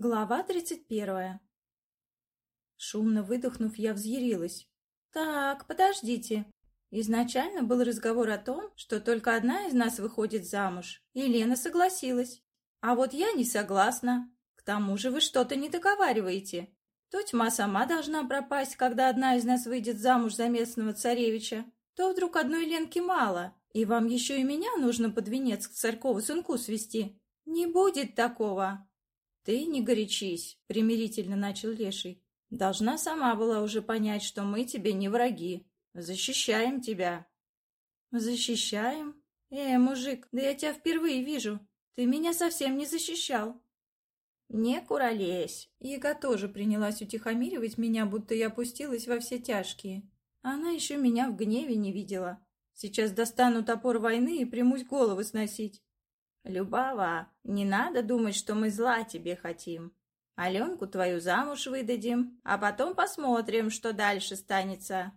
Глава тридцать первая. Шумно выдохнув, я взъярилась. «Так, подождите. Изначально был разговор о том, что только одна из нас выходит замуж, и Лена согласилась. А вот я не согласна. К тому же вы что-то не договариваете. То тьма сама должна пропасть, когда одна из нас выйдет замуж за местного царевича, то вдруг одной Ленки мало, и вам еще и меня нужно под венец к царькову сынку свести. Не будет такого!» «Ты не горячись», — примирительно начал Леший. «Должна сама была уже понять, что мы тебе не враги. Защищаем тебя». «Защищаем? Э, мужик, да я тебя впервые вижу. Ты меня совсем не защищал». «Не куролесь!» Яга тоже принялась утихомиривать меня, будто я опустилась во все тяжкие. Она еще меня в гневе не видела. Сейчас достану топор войны и примусь головы сносить. «Любава, не надо думать, что мы зла тебе хотим. Аленку твою замуж выдадим, а потом посмотрим, что дальше станется».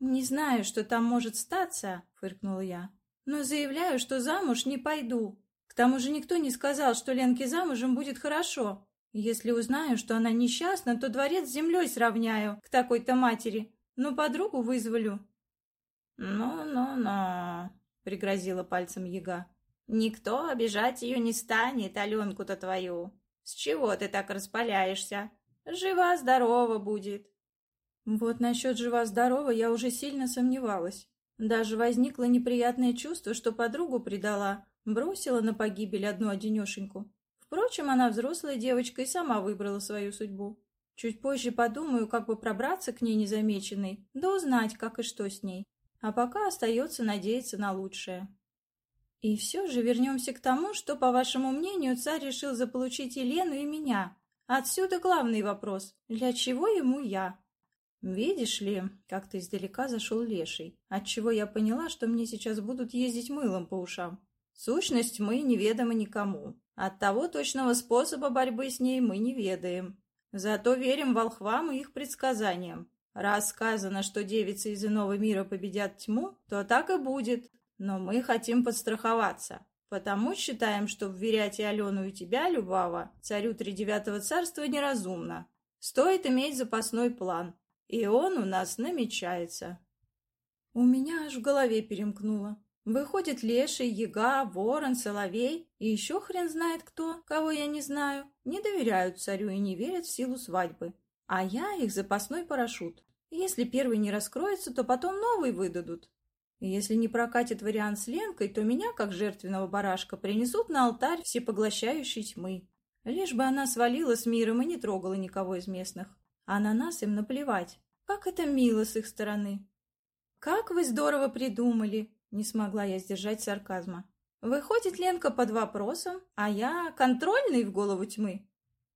«Не знаю, что там может статься», — фыркнула я, «но заявляю, что замуж не пойду. К тому же никто не сказал, что Ленке замужем будет хорошо. Если узнаю, что она несчастна, то дворец с землей сравняю к такой-то матери, но подругу вызволю». «Ну-ну-ну», — пригрозила пальцем яга. Никто обижать ее не станет, Аленку-то твою. С чего ты так распаляешься? Жива-здорова будет. Вот насчет жива-здорова я уже сильно сомневалась. Даже возникло неприятное чувство, что подругу предала, бросила на погибель одну одинешеньку. Впрочем, она взрослая девочка и сама выбрала свою судьбу. Чуть позже подумаю, как бы пробраться к ней незамеченной, да узнать, как и что с ней. А пока остается надеяться на лучшее. И все же вернемся к тому, что, по вашему мнению, царь решил заполучить Елену и меня. Отсюда главный вопрос. Для чего ему я? Видишь ли, как-то издалека зашел леший, отчего я поняла, что мне сейчас будут ездить мылом по ушам. Сущность мы неведома никому. От того точного способа борьбы с ней мы не ведаем. Зато верим волхвам и их предсказаниям. Раз сказано, что девицы из иного мира победят тьму, то так и будет. Но мы хотим подстраховаться. Потому считаем, что вверять и Алену, и тебя, Любава, царю тридевятого царства неразумно. Стоит иметь запасной план. И он у нас намечается. У меня аж в голове перемкнуло. Выходит, леший, яга, ворон, соловей и еще хрен знает кто, кого я не знаю, не доверяют царю и не верят в силу свадьбы. А я их запасной парашют. Если первый не раскроется, то потом новый выдадут. Если не прокатит вариант с Ленкой, то меня, как жертвенного барашка, принесут на алтарь всепоглощающей тьмы. Лишь бы она свалила с миром и не трогала никого из местных. А на нас им наплевать. Как это мило с их стороны. «Как вы здорово придумали!» Не смогла я сдержать сарказма. «Выходит Ленка под вопросом, а я контрольный в голову тьмы».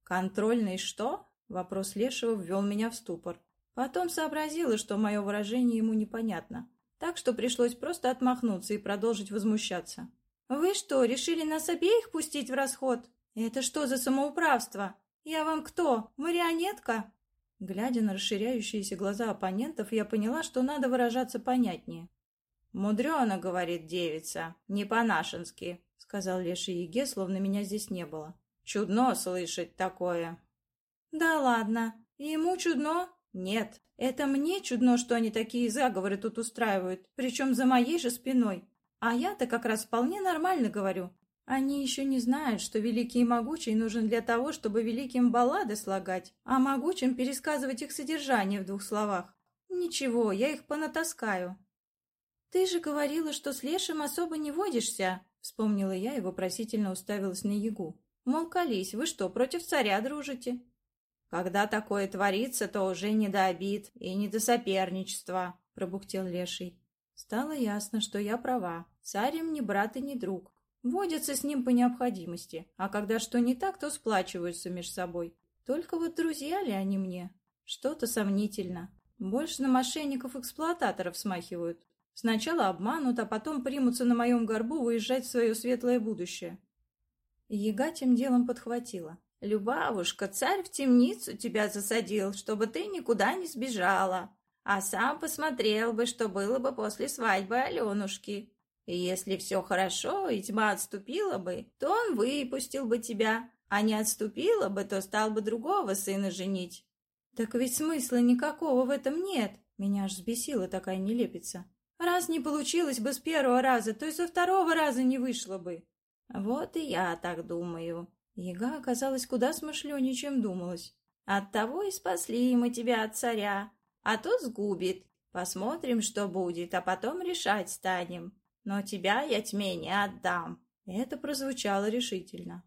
«Контрольный что?» Вопрос Лешего ввел меня в ступор. Потом сообразила, что мое выражение ему непонятно так что пришлось просто отмахнуться и продолжить возмущаться. «Вы что, решили нас обеих пустить в расход? Это что за самоуправство? Я вам кто, марионетка?» Глядя на расширяющиеся глаза оппонентов, я поняла, что надо выражаться понятнее. «Мудрено, — говорит девица, — не по-нашенски», — сказал Леший Еге, словно меня здесь не было. «Чудно слышать такое». «Да ладно, ему чудно?» «Нет, это мне чудно, что они такие заговоры тут устраивают, причем за моей же спиной. А я-то как раз вполне нормально говорю. Они еще не знают, что великий и могучий нужен для того, чтобы великим баллады слагать, а могучим пересказывать их содержание в двух словах. Ничего, я их понатаскаю. «Ты же говорила, что с Лешим особо не водишься», — вспомнила я и вопросительно уставилась на Ягу. «Мол, колись, вы что, против царя дружите?» «Когда такое творится, то уже не до обид и не до соперничества», — пробухтел Леший. Стало ясно, что я права. Царь им не брат и не друг. Водятся с ним по необходимости, а когда что не так, то сплачиваются между собой. Только вот друзья ли они мне? Что-то сомнительно. Больше на мошенников-эксплуататоров смахивают. Сначала обманут, а потом примутся на моем горбу выезжать в свое светлое будущее. Яга тем делом подхватила. «Любавушка, царь в темницу тебя засадил, чтобы ты никуда не сбежала, а сам посмотрел бы, что было бы после свадьбы Аленушки. И если все хорошо, и тьма отступила бы, то он выпустил бы тебя, А не отступила бы, то стал бы другого сына женить. Так ведь смысла никакого в этом нет. Меня аж взбесила такая нелепица. Раз не получилось бы с первого раза, то и со второго раза не вышло бы. Вот и я так думаю. Яга оказалась куда смышленнее, чем думалось. Оттого и спасли мы тебя от царя, а тот сгубит. Посмотрим, что будет, а потом решать станем. Но тебя я тьме не отдам. Это прозвучало решительно.